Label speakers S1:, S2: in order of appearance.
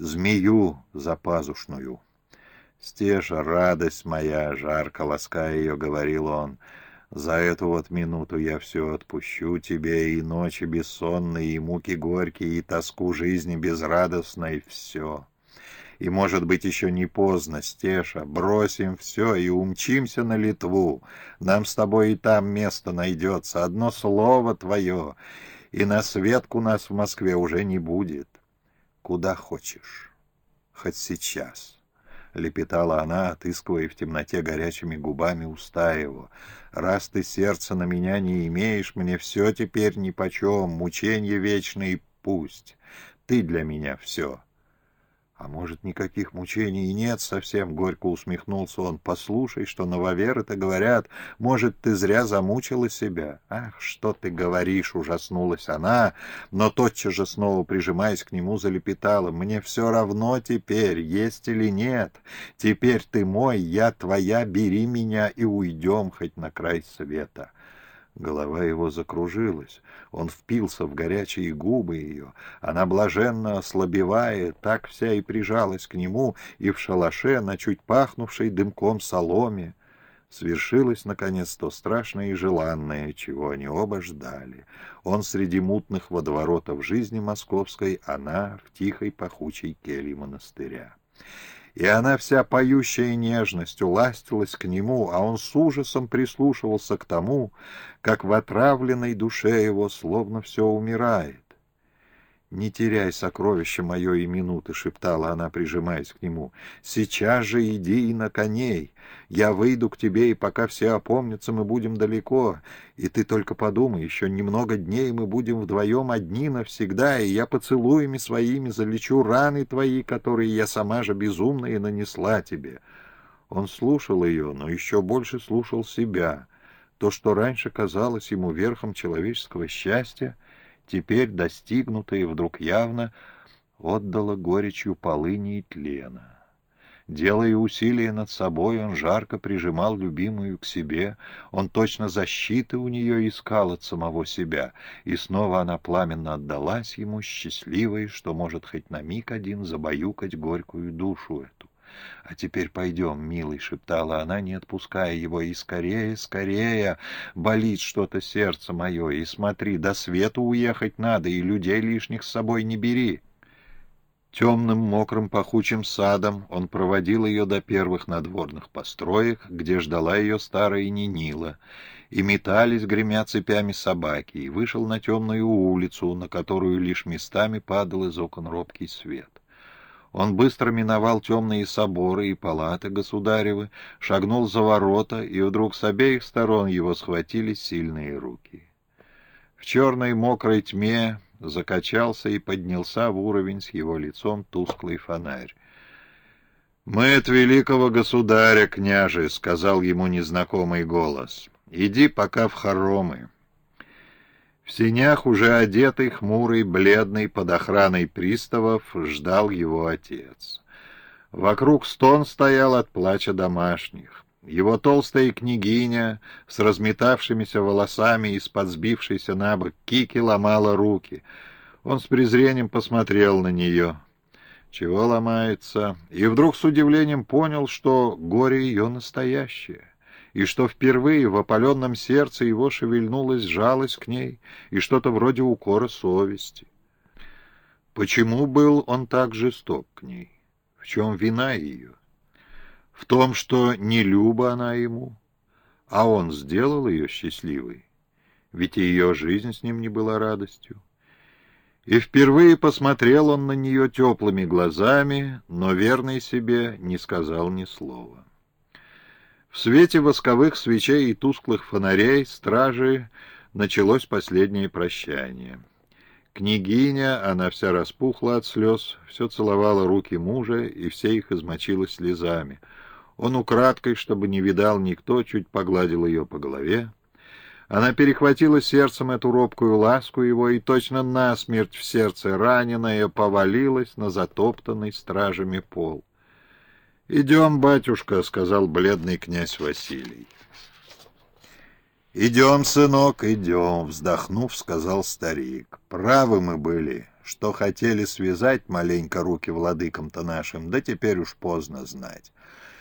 S1: змею запазушную. «Стеша, радость моя!» — жарко лаская ее, говорил он. «За эту вот минуту я все отпущу тебе, и ночи бессонные, и муки горькие, и тоску жизни безрадостной, все. И, может быть, еще не поздно, Стеша, бросим все и умчимся на Литву. Нам с тобой и там место найдется, одно слово твое, и на светку нас в Москве уже не будет. Куда хочешь, хоть сейчас». — лепетала она, отыскивая в темноте горячими губами уста его. «Раз ты сердца на меня не имеешь, мне все теперь нипочем, мученье вечное пусть. Ты для меня все». «А может, никаких мучений и нет совсем?» — горько усмехнулся он. «Послушай, что нововеры-то говорят. Может, ты зря замучила себя?» «Ах, что ты говоришь!» — ужаснулась она, но тотчас же снова, прижимаясь к нему, залепетала. «Мне все равно теперь, есть или нет. Теперь ты мой, я твоя, бери меня и уйдем хоть на край света». Голова его закружилась. Он впился в горячие губы ее. Она, блаженно ослабевая, так вся и прижалась к нему, и в шалаше, на чуть пахнувшей дымком соломе, свершилось, наконец, то страшное и желанное, чего они оба ждали. Он среди мутных водоворотов жизни московской, она в тихой пахучей келье монастыря и она вся поющая нежностью ластилась к нему, а он с ужасом прислушивался к тому, как в отравленной душе его словно все умирает. «Не теряй сокровище мое и минуты», — шептала она, прижимаясь к нему. «Сейчас же иди и на коней. Я выйду к тебе, и пока все опомнятся, мы будем далеко. И ты только подумай, еще немного дней мы будем вдвоем одни навсегда, и я поцелуями своими залечу раны твои, которые я сама же безумно и нанесла тебе». Он слушал ее, но еще больше слушал себя. То, что раньше казалось ему верхом человеческого счастья, — теперь достигнутое вдруг явно отдало горечью полыни и тлена. Делая усилия над собой, он жарко прижимал любимую к себе, он точно защиты у нее искал от самого себя, и снова она пламенно отдалась ему, счастливой, что может хоть на миг один забаюкать горькую душу. «А теперь пойдем, милый», — шептала она, не отпуская его, — «и скорее, скорее, болит что-то сердце мое, и смотри, до свету уехать надо, и людей лишних с собой не бери». Темным, мокрым, пахучим садом он проводил ее до первых надворных построек, где ждала ее старая Нинила, и метались, гремя цепями собаки, и вышел на темную улицу, на которую лишь местами падал из окон робкий свет. Он быстро миновал темные соборы и палаты государевы, шагнул за ворота, и вдруг с обеих сторон его схватили сильные руки. В черной мокрой тьме закачался и поднялся в уровень с его лицом тусклый фонарь. «Мы от великого государя, княже», — сказал ему незнакомый голос. «Иди пока в хоромы». В сенях, уже одетый, хмурый, бледный, под охраной приставов, ждал его отец. Вокруг стон стоял от плача домашних. Его толстая княгиня с разметавшимися волосами из-под сбившейся на бок кики ломала руки. Он с презрением посмотрел на нее. Чего ломается? И вдруг с удивлением понял, что горе ее настоящее и что впервые в опаленном сердце его шевельнулась жалость к ней и что-то вроде укора совести. Почему был он так жесток к ней? В чем вина ее? В том, что не люба она ему, а он сделал ее счастливой, ведь ее жизнь с ним не была радостью. И впервые посмотрел он на нее теплыми глазами, но верный себе не сказал ни слова. В свете восковых свечей и тусклых фонарей стражи началось последнее прощание. Княгиня, она вся распухла от слез, все целовала руки мужа, и все их измочила слезами. Он украдкой, чтобы не видал никто, чуть погладил ее по голове. Она перехватила сердцем эту робкую ласку его и точно насмерть в сердце раненая повалилась на затоптанный стражами пол. «Идем, батюшка», — сказал бледный князь Василий. «Идем, сынок, идем», — вздохнув, сказал старик. «Правы мы были. что хотели связать маленько руки владыкам-то нашим, да теперь уж поздно знать.